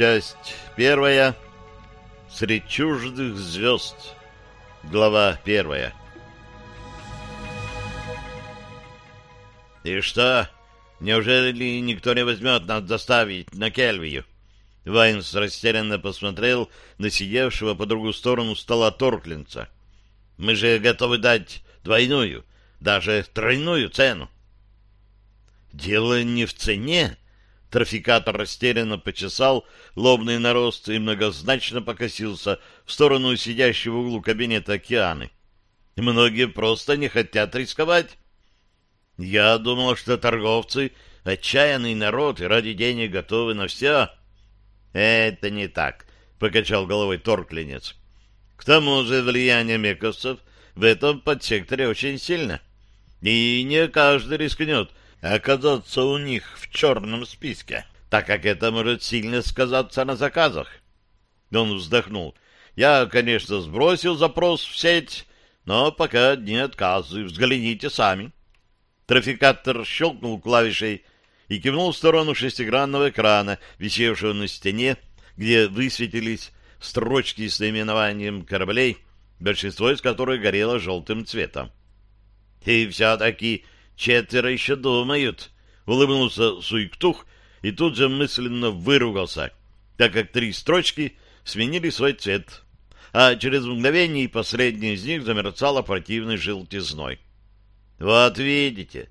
Часть первая. Средь чуждых звезд. Глава первая. «И что? Неужели никто не возьмет нас доставить на Кельвию?» Вайнс растерянно посмотрел на сидевшего по другую сторону стола Торклинца. «Мы же готовы дать двойную, даже тройную цену». «Дело не в цене», Трафикатор растерянно почесал лобный нарост и многозначно покосился в сторону сидящего в углу кабинета океаны. Многие просто не хотят рисковать. Я думал, что торговцы — отчаянный народ и ради денег готовы на все. Это не так, — покачал головой торкленец. К тому же влияние мековцев в этом подсекторе очень сильно. И не каждый рискнет оказаться у них в черном списке, так как это может сильно сказаться на заказах. Он вздохнул. Я, конечно, сбросил запрос в сеть, но пока одни отказы. Взгляните сами. Трафикатор щелкнул клавишей и кивнул в сторону шестигранного экрана, висевшего на стене, где высветились строчки с наименованием кораблей, большинство из которых горело желтым цветом. И все-таки Четверо еще думают. Улыбнулся Суйктух и тут же мысленно выругался, так как три строчки сменили свой цвет, а через мгновение последняя из них замерцала противной желтизной. Вот видите,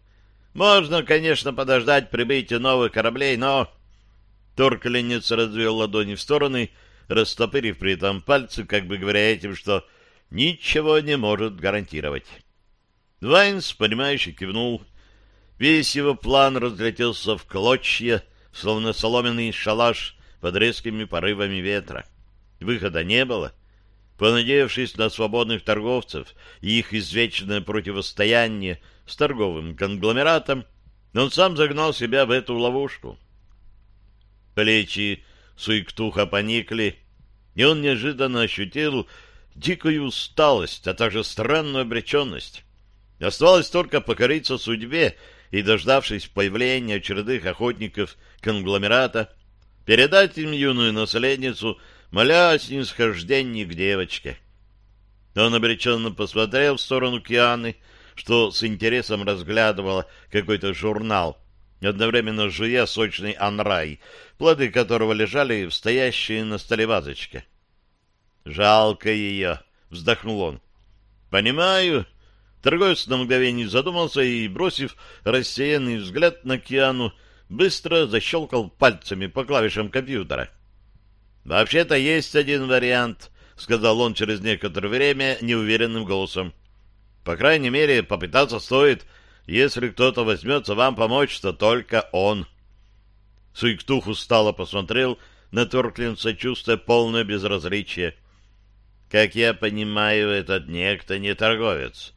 можно, конечно, подождать прибытия новых кораблей, но... Торкленец развел ладони в стороны, растопырив при этом пальцы, как бы говоря этим, что ничего не может гарантировать. Вайнс, понимающе кивнул. Весь его план разлетелся в клочья, словно соломенный шалаш под резкими порывами ветра. Выхода не было. Понадеявшись на свободных торговцев и их извечное противостояние с торговым конгломератом, он сам загнал себя в эту ловушку. Плечи Суиктуха поникли, и он неожиданно ощутил дикую усталость, а также странную обреченность. Оставалось только покориться судьбе и, дождавшись появления очередных охотников конгломерата, передать им юную наследницу, моля о снисхождении к девочке. Он обреченно посмотрел в сторону Кианы, что с интересом разглядывала какой-то журнал, одновременно жуя сочный анрай, плоды которого лежали в стоящей на столе вазочке. «Жалко ее», — вздохнул он. «Понимаю, Торговец на мгновение задумался и, бросив рассеянный взгляд на Киану, быстро защелкал пальцами по клавишам компьютера. «Вообще-то есть один вариант», — сказал он через некоторое время неуверенным голосом. «По крайней мере, попытаться стоит. Если кто-то возьмется вам помочь, то только он». Суиктух устало посмотрел на Торклинца, чувствуя полное безразличие. «Как я понимаю, этот некто не торговец».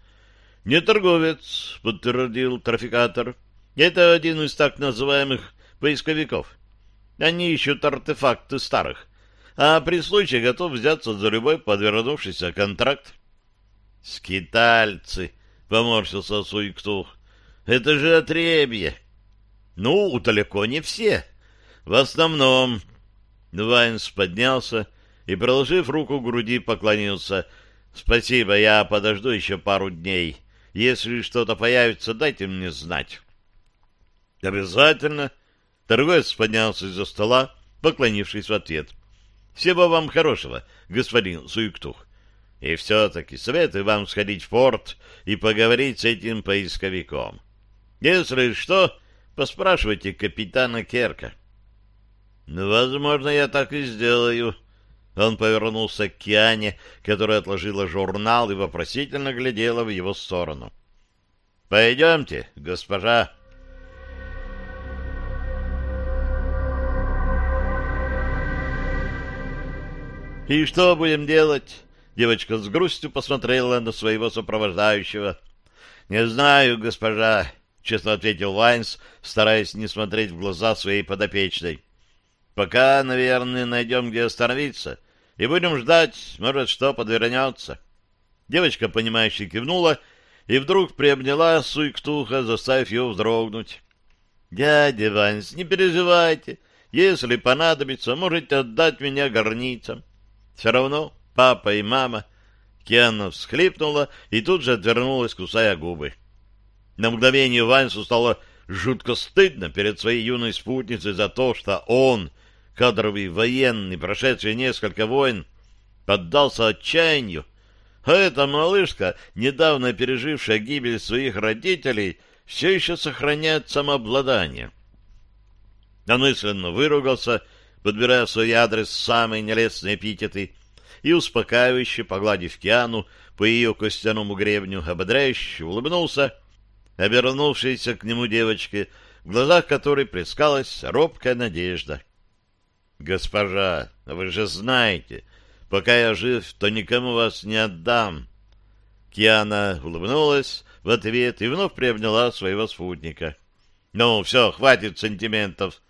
«Не торговец», — подтвердил трафикатор. «Это один из так называемых поисковиков. Они ищут артефакты старых, а при случае готов взяться за любой подвернувшийся контракт». «Скитальцы», — поморщился Суйктух, — «это же отребье». «Ну, далеко не все. В основном...» Вайнс поднялся и, проложив руку к груди, поклонился. «Спасибо, я подожду еще пару дней». Если что-то появится, дайте мне знать. Обязательно. Торговец поднялся из-за стола, поклонившись в ответ. Всего вам хорошего, господин Суиктух. И все-таки советую вам сходить в порт и поговорить с этим поисковиком. Если что, поспрашивайте капитана Керка. Возможно, я так и сделаю, он повернулся к Киане, которая отложила журнал и вопросительно глядела в его сторону. «Пойдемте, госпожа». «И что будем делать?» Девочка с грустью посмотрела на своего сопровождающего. «Не знаю, госпожа», — честно ответил Вайнс, стараясь не смотреть в глаза своей подопечной. Пока, наверное, найдем, где остановиться, и будем ждать, может, что подвернется. Девочка, понимающе кивнула, и вдруг приобняла Суйктуха, заставив ее вздрогнуть. — Дядя Ванс, не переживайте, Если понадобится, можете отдать меня горницам. Все равно папа и мама... Киана всхлипнула и тут же отвернулась, кусая губы. На мгновение Вайнсу стало жутко стыдно перед своей юной спутницей за то, что он, кадровый военный, прошедший несколько войн, поддался отчаянию, а эта малышка, недавно пережившая гибель своих родителей, все еще сохраняет самообладание. Он мысленно выругался, подбирая в свой адрес самые нелестные эпитеты, и, успокаивающе погладив Киану по ее костяному гребню, ободряюще улыбнулся, обернувшейся к нему девочке, в глазах которой плескалась робкая надежда. «Госпожа, вы же знаете, пока я жив, то никому вас не отдам». Киана улыбнулась в ответ и вновь приобняла своего спутника. «Ну, все, хватит сантиментов!»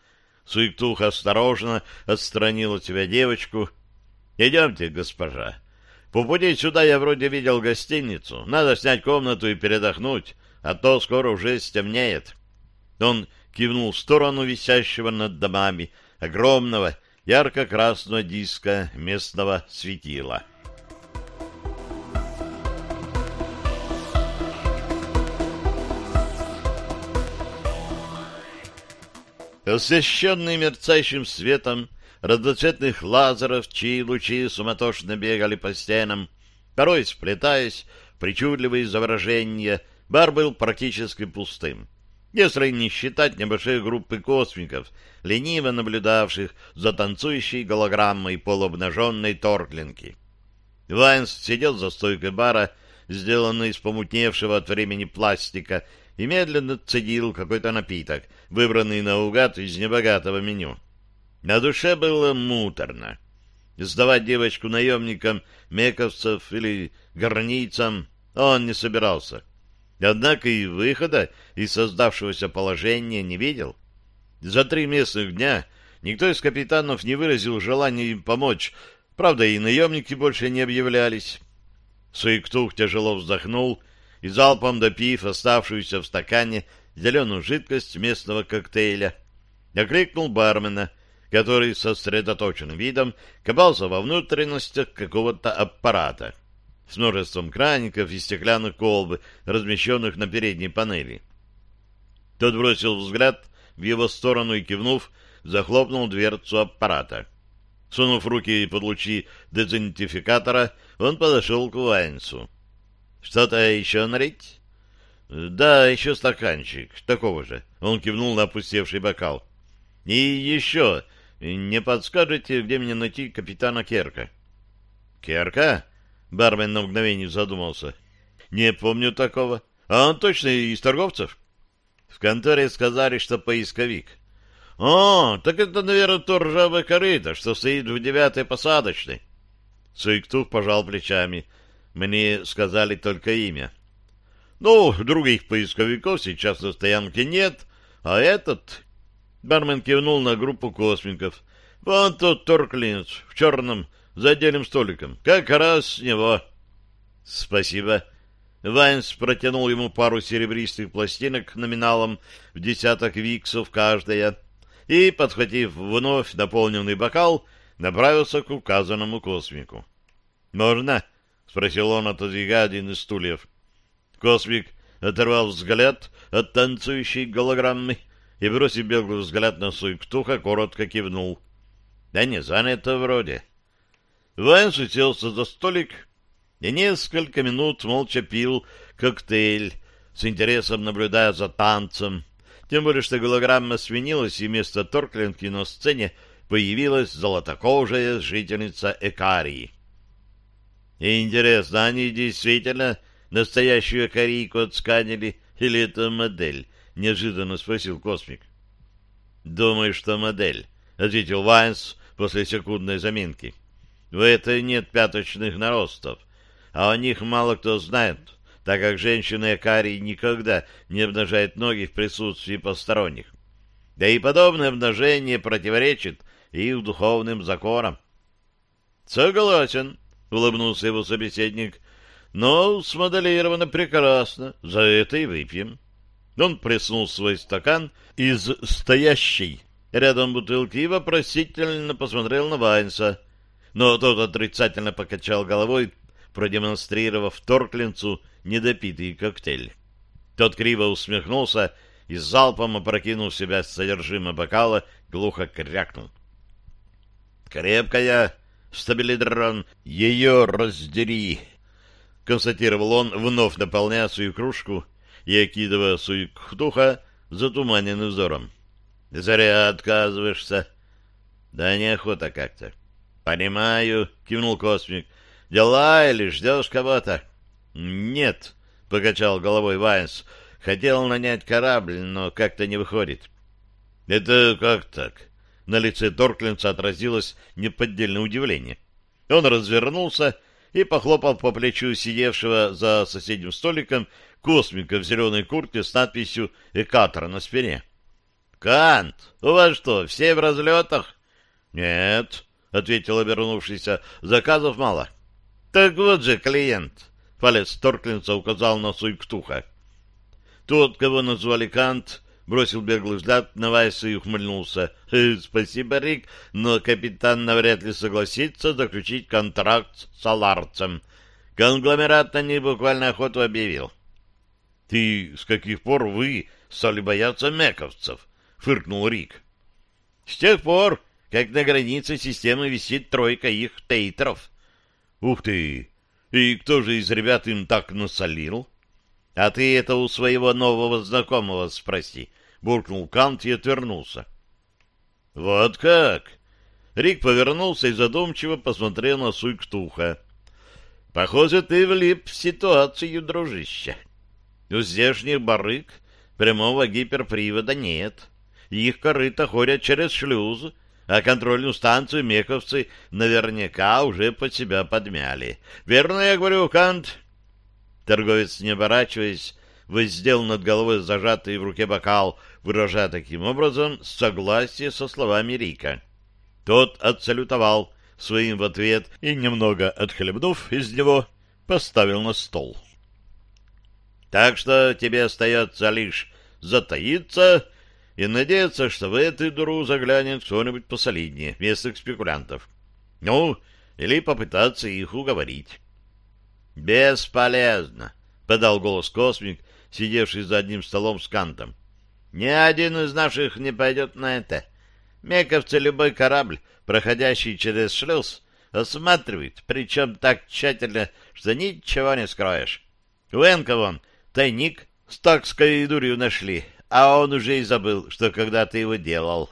Суектух осторожно отстранил от себя девочку. «Идемте, госпожа. По пути сюда я вроде видел гостиницу. Надо снять комнату и передохнуть, а то скоро уже стемнеет». Он кивнул в сторону висящего над домами огромного ярко-красного диска местного светила. Освещенный мерцающим светом разноцветных лазеров, чьи лучи суматошно бегали по стенам, порой сплетаясь причудливые изображения, бар был практически пустым. Если не считать небольшой группы космиков, лениво наблюдавших за танцующей голограммой полуобнаженной торклинки. Вайнс сидел за стойкой бара, сделанной из помутневшего от времени пластика, и медленно цедил какой-то напиток, выбранный наугад из небогатого меню. На душе было муторно. Сдавать девочку наемникам, мековцев или горницам он не собирался. Однако и выхода из создавшегося положения не видел. За три местных дня никто из капитанов не выразил желания им помочь, правда, и наемники больше не объявлялись. Суиктух тяжело вздохнул и, залпом допив оставшуюся в стакане зеленую жидкость местного коктейля, окликнул бармена, который со сосредоточенным видом копался во внутренностях какого-то аппарата с множеством краников и стеклянных колб, размещенных на передней панели. Тот бросил взгляд в его сторону и, кивнув, захлопнул дверцу аппарата. Сунув руки под лучи дезинтификатора, он подошел к Вайнсу. Что-то еще налить? Да, еще стаканчик, такого же. Он кивнул на опустевший бокал. И еще, не подскажете, где мне найти капитана Керка? Керка? Бармен на мгновение задумался. Не помню такого. А он точно из торговцев? В конторе сказали, что поисковик. О, так это, наверное, то ржавое корыто, что стоит в девятой посадочной. Суиктух пожал плечами. — мне сказали только имя. Ну, других поисковиков сейчас на стоянке нет, а этот... Бармен кивнул на группу космиков. Вон тот Торклинц в черном, за отдельным столиком. Как раз с него. Спасибо. Вайнс протянул ему пару серебристых пластинок номиналом в десяток виксов каждая и, подхватив вновь наполненный бокал, направился к указанному космику. «Можно?» — спросил он, отодвигая один из стульев. Космик оторвал взгляд от танцующей голограммы и, бросив беглый взгляд на Суйктуха, коротко кивнул. — Да не занято вроде. Вайнс уселся за столик и несколько минут молча пил коктейль, с интересом наблюдая за танцем, тем более что голограмма свинилась, и вместо Торкленки на сцене появилась золотокожая жительница Экарии. Интересно, они действительно настоящую корейку отсканили или это модель? Неожиданно спросил Космик. Думаю, что модель, ответил Вайнс после секундной заминки. В этой нет пяточных наростов, а о них мало кто знает, так как женщины Акарии никогда не обнажают ноги в присутствии посторонних. Да и подобное обнажение противоречит их духовным законам. Согласен, улыбнулся его собеседник. Но смоделировано прекрасно, за это и выпьем. Он плеснул свой стакан из стоящей рядом бутылки и вопросительно посмотрел на Вайнса. Но тот отрицательно покачал головой, продемонстрировав Торклинцу недопитый коктейль. Тот криво усмехнулся и залпом опрокинул себя содержимое бокала, глухо крякнул. «Крепкая, стабилидрон, ее раздери!» — констатировал он, вновь наполняя свою кружку и окидывая суикхтуха затуманенным взором. «Зря отказываешься». «Да неохота как-то». «Понимаю», — кивнул космик. «Дела или ждешь кого-то?» «Нет», — покачал головой Вайнс. «Хотел нанять корабль, но как-то не выходит». «Это как так?» На лице Торклинца отразилось неподдельное удивление. Он развернулся и похлопал по плечу сидевшего за соседним столиком космика в зеленой куртке с надписью «Экатор» на спине. «Кант, у вас что, все в разлетах?» «Нет», — ответил обернувшийся, — «заказов мало». «Так вот же клиент», — палец Торклинца указал на Суйктуха. Тот, кого назвали Кант, бросил беглый взгляд на Вайса и ухмыльнулся. «Э, «Спасибо, Рик, но капитан навряд ли согласится заключить контракт с Аларцем. Конгломерат на них буквально охоту объявил». «Ты с каких пор вы стали бояться мековцев?» — фыркнул Рик. «С тех пор, как на границе системы висит тройка их тейтеров». «Ух ты! И кто же из ребят им так насолил?» А ты это у своего нового знакомого спроси. Буркнул Кант и отвернулся. Вот как? Рик повернулся и задумчиво посмотрел на Суйктуха. Похоже, ты влип в ситуацию, дружище. У здешних барыг прямого гиперпривода нет. Их корыто ходят через шлюз, а контрольную станцию меховцы наверняка уже под себя подмяли. Верно я говорю, Кант? Торговец, не оборачиваясь, воздел над головой зажатый в руке бокал, выражая таким образом согласие со словами Рика. Тот отсалютовал своим в ответ и, немного отхлебнув из него, поставил на стол. «Так что тебе остается лишь затаиться и надеяться, что в эту дуру заглянет кто-нибудь посолиднее, местных спекулянтов. Ну, или попытаться их уговорить». «Бесполезно», — подал голос космик, сидевший за одним столом с Кантом. «Ни один из наших не пойдет на это. Мековцы любой корабль, проходящий через шлюз, осматривает, причем так тщательно, что ничего не скроешь. У Энка вон тайник с такской дурью нашли, а он уже и забыл, что когда-то его делал».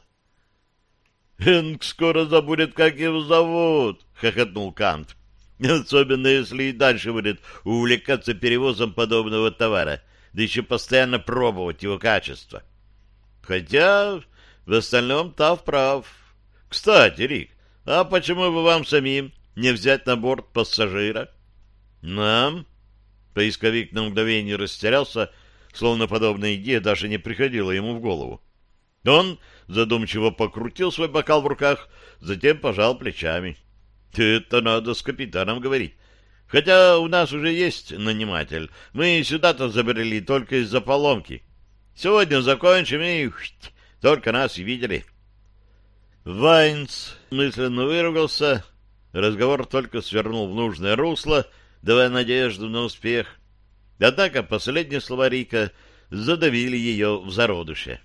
«Энк скоро забудет, как его зовут», — хохотнул Кант. Особенно, если и дальше будет увлекаться перевозом подобного товара, да еще постоянно пробовать его качество. Хотя в остальном Тав прав. Кстати, Рик, а почему бы вам самим не взять на борт пассажира? Нам? Поисковик на мгновение растерялся, словно подобная идея даже не приходила ему в голову. Он задумчиво покрутил свой бокал в руках, затем пожал плечами. — это надо с капитаном говорить. Хотя у нас уже есть наниматель. Мы сюда-то забрели только из-за поломки. Сегодня закончим и... Только нас и видели. Вайнс мысленно выругался. Разговор только свернул в нужное русло, давая надежду на успех. Однако последние слова Рика задавили ее в зародыше.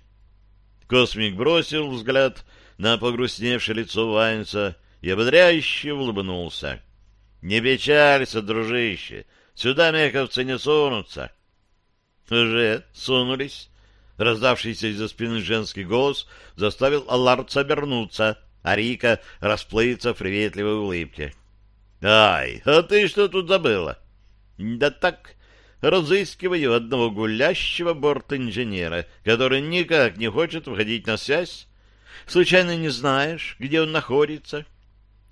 Космик бросил взгляд на погрустневшее лицо Вайнса и ободряюще улыбнулся. — Не печалься, дружище, сюда меховцы не сунутся. — Уже сунулись. Раздавшийся из-за спины женский голос заставил Алларца обернуться, а Рика расплыться в приветливой улыбке. — Ай, а ты что тут забыла? — Да так, разыскиваю одного гулящего борт-инженера, который никак не хочет выходить на связь. Случайно не знаешь, где он находится? —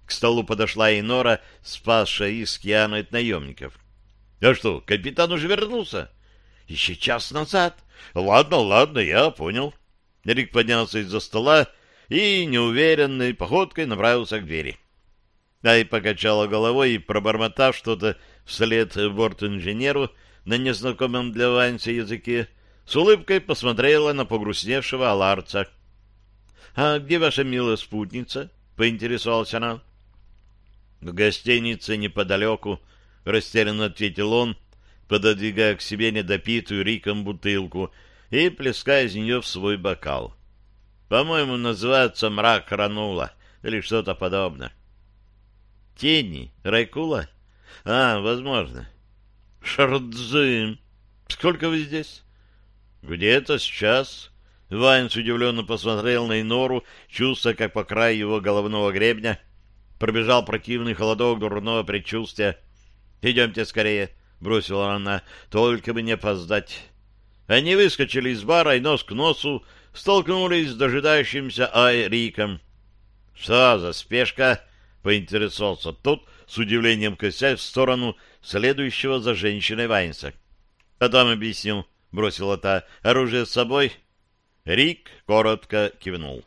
к столу подошла и Нора, спасшая их с Кианой от наемников. — А что, капитан уже вернулся? — Еще час назад. — Ладно, ладно, я понял. Рик поднялся из-за стола и неуверенной походкой направился к двери. Ай покачала головой и, пробормотав что-то вслед борт-инженеру на незнакомом для Ваньса языке, с улыбкой посмотрела на погрустневшего аларца. — А где ваша милая спутница? — поинтересовалась она. — В гостинице неподалеку, — растерянно ответил он, пододвигая к себе недопитую Риком бутылку и плеская из нее в свой бокал. — По-моему, называется «Мрак Ранула» или что-то подобное. — Тени? Райкула? — А, возможно. — Шардзым! Сколько вы здесь? — Где-то сейчас. Вайнс удивленно посмотрел на Инору, чувствуя, как по краю его головного гребня пробежал противный холодок дурного предчувствия. «Идемте скорее», — бросила она, — «только бы не опоздать». Они выскочили из бара и нос к носу столкнулись с дожидающимся Ай Риком. «Что за спешка?» — поинтересовался тот, с удивлением косясь в сторону следующего за женщиной Вайнса. «Потом объясню», — бросила та. «Оружие с собой?» Рик коротко кивнул.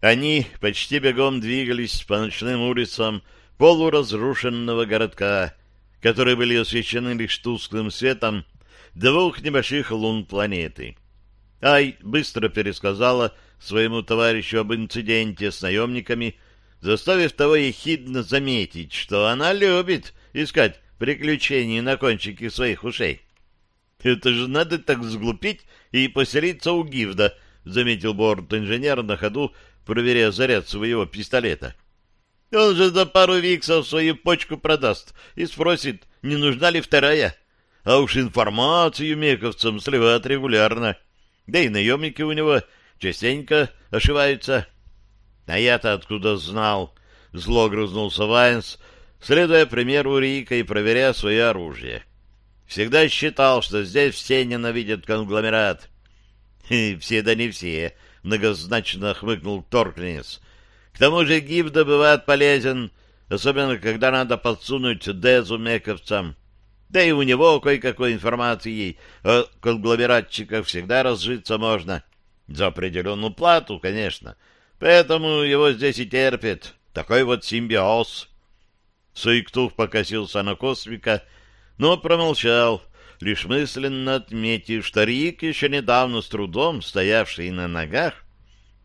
Они почти бегом двигались по ночным улицам полуразрушенного городка, которые были освещены лишь тусклым светом двух небольших лун планеты. Ай быстро пересказала своему товарищу об инциденте с наемниками, заставив того ехидно заметить, что она любит искать приключений на кончике своих ушей. Это же надо так сглупить и поселиться у Гивда, заметил борт-инженер на ходу, проверяя заряд своего пистолета. Он же за пару виксов свою почку продаст и спросит, не нужна ли вторая. А уж информацию мековцам сливают регулярно. Да и наемники у него частенько ошиваются. А я-то откуда знал? Зло грызнулся Вайнс, следуя примеру Рика и проверяя свое оружие. Всегда считал, что здесь все ненавидят конгломерат. Все да не все, многозначно хмыкнул Торкнес. К тому же гиб бывает полезен, особенно когда надо подсунуть Дезу мековцам. Да и у него кое-какой информации о конгломератчиках всегда разжиться можно. За определенную плату, конечно. Поэтому его здесь и терпит. Такой вот симбиоз. Суиктух покосился на космика но промолчал, лишь мысленно отметив, что Рик, еще недавно с трудом стоявший на ногах,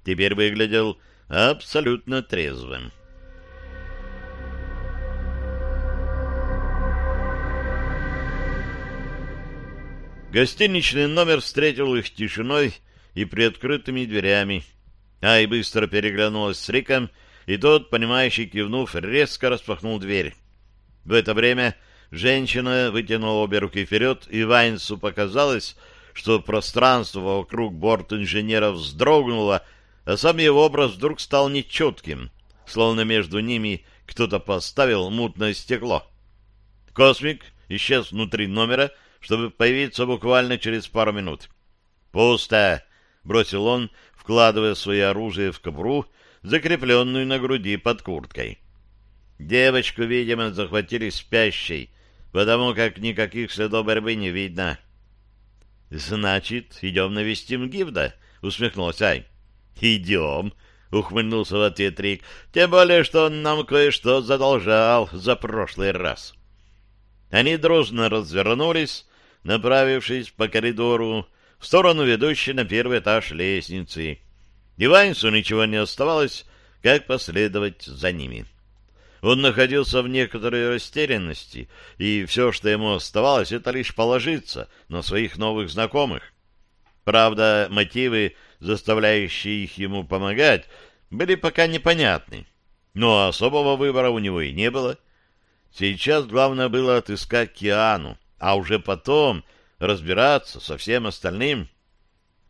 теперь выглядел абсолютно трезвым. Гостиничный номер встретил их тишиной и приоткрытыми дверями. Ай быстро переглянулась с Риком, и тот, понимающий кивнув, резко распахнул дверь. В это время Женщина вытянула обе руки вперед, и Вайнсу показалось, что пространство вокруг борт инженера вздрогнуло, а сам его образ вдруг стал нечетким, словно между ними кто-то поставил мутное стекло. Космик исчез внутри номера, чтобы появиться буквально через пару минут. «Пусто!» — бросил он, вкладывая свое оружие в кобру, закрепленную на груди под курткой. Девочку, видимо, захватили спящей, потому как никаких следов борьбы не видно. — Значит, идем навестим Гивда? — усмехнулся Ай. — Идем, — ухмыльнулся в ответ Рик, — тем более, что он нам кое-что задолжал за прошлый раз. Они дружно развернулись, направившись по коридору в сторону ведущей на первый этаж лестницы. И Вайнсу ничего не оставалось, как последовать за ними. — он находился в некоторой растерянности, и все, что ему оставалось, это лишь положиться на своих новых знакомых. Правда, мотивы, заставляющие их ему помогать, были пока непонятны, но особого выбора у него и не было. Сейчас главное было отыскать Киану, а уже потом разбираться со всем остальным.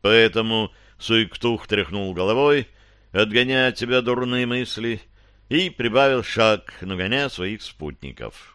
Поэтому Суиктух тряхнул головой, отгоняя от себя дурные мысли — и прибавил шаг, нагоняя своих спутников.